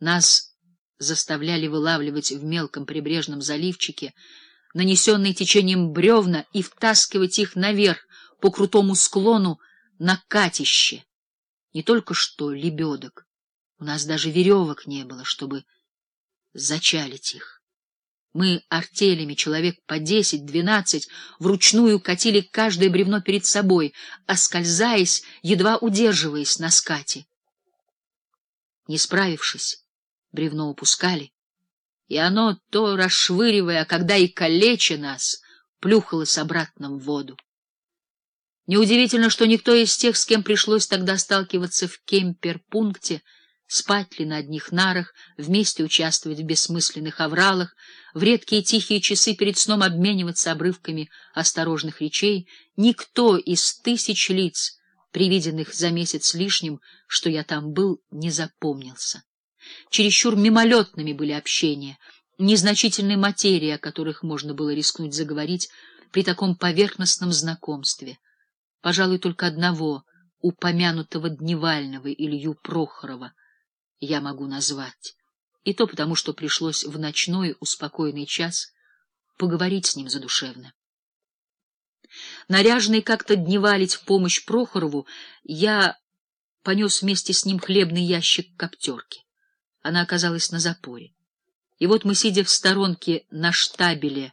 Нас заставляли вылавливать в мелком прибрежном заливчике нанесенные течением бревна и втаскивать их наверх по крутому склону на катище. Не только что лебедок, у нас даже веревок не было, чтобы зачалить их. Мы артелями, человек по десять-двенадцать, вручную катили каждое бревно перед собой, оскользаясь, едва удерживаясь на скате. Не справившись, бревно упускали, и оно, то расшвыривая, когда и калеча нас, плюхалось обратно в воду. Неудивительно, что никто из тех, с кем пришлось тогда сталкиваться в кемпер-пункте, спать ли на одних нарах, вместе участвовать в бессмысленных авралах, в редкие тихие часы перед сном обмениваться обрывками осторожных речей, никто из тысяч лиц, привиденных за месяц лишним, что я там был, не запомнился. Чересчур мимолетными были общения, незначительные материи, о которых можно было рискнуть заговорить при таком поверхностном знакомстве. Пожалуй, только одного, упомянутого Дневального Илью Прохорова, я могу назвать. И то потому, что пришлось в ночной успокоенный час поговорить с ним задушевно. Наряженный как-то дневалить в помощь Прохорову, я понес вместе с ним хлебный ящик коптерки. Она оказалась на запоре. И вот мы, сидя в сторонке на штабеле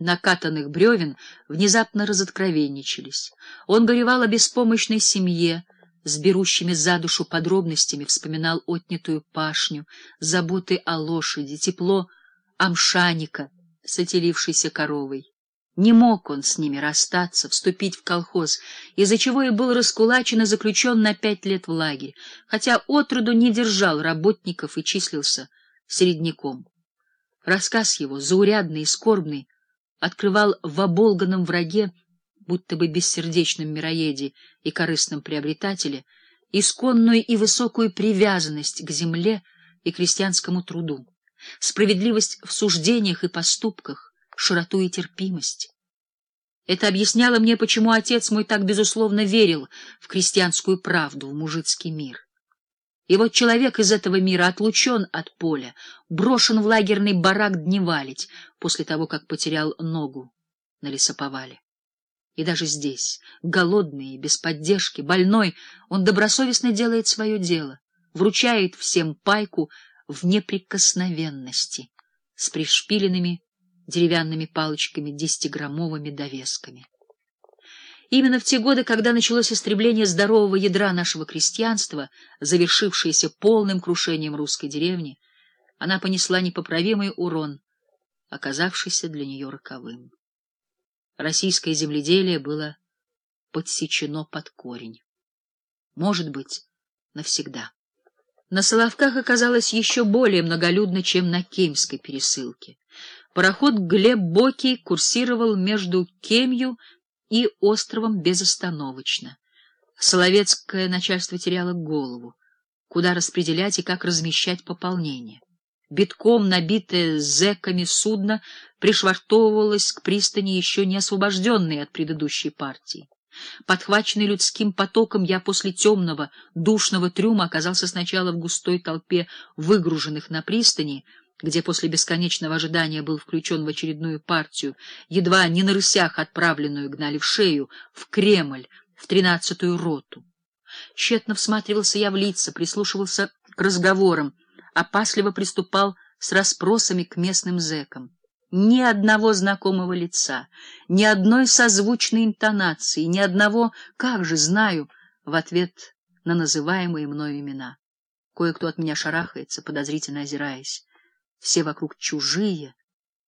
накатанных бревен, внезапно разоткровенничались. Он горевал о беспомощной семье, с берущими за душу подробностями вспоминал отнятую пашню, заботы о лошади, тепло амшаника с отелившейся коровой. Не мог он с ними расстаться, вступить в колхоз, из-за чего и был раскулачен и заключен на пять лет в лагерь, хотя отроду не держал работников и числился середняком. Рассказ его, заурядный и скорбный, открывал в оболганном враге, будто бы бессердечном мироеде и корыстном приобретателе, исконную и высокую привязанность к земле и крестьянскому труду, справедливость в суждениях и поступках, широту и терпимость. Это объясняло мне, почему отец мой так безусловно верил в крестьянскую правду, в мужицкий мир. И вот человек из этого мира отлучен от поля, брошен в лагерный барак дневалить после того, как потерял ногу на лесоповале. И даже здесь, голодный, без поддержки, больной, он добросовестно делает свое дело, вручает всем пайку в неприкосновенности с пришпиленными деревянными палочками десятиграммовыми довесками. Именно в те годы, когда началось истребление здорового ядра нашего крестьянства, завершившееся полным крушением русской деревни, она понесла непоправимый урон, оказавшийся для нее роковым. Российское земледелие было подсечено под корень. Может быть, навсегда. На Соловках оказалось еще более многолюдно, чем на Кемской пересылке. Пароход Глеб Бокий курсировал между Кемью и островом безостановочно. Соловецкое начальство теряло голову, куда распределять и как размещать пополнение. Битком набитое зэками судно пришвартовывалось к пристани, еще не освобожденной от предыдущей партии. Подхваченный людским потоком, я после темного, душного трюма оказался сначала в густой толпе выгруженных на пристани, где после бесконечного ожидания был включен в очередную партию, едва не на рысях отправленную гнали в шею, в Кремль, в тринадцатую роту. Тщетно всматривался я в лица, прислушивался к разговорам, опасливо приступал с расспросами к местным зэкам. Ни одного знакомого лица, ни одной созвучной интонации, ни одного «как же знаю» в ответ на называемые мною имена. Кое-кто от меня шарахается, подозрительно озираясь. Все вокруг чужие,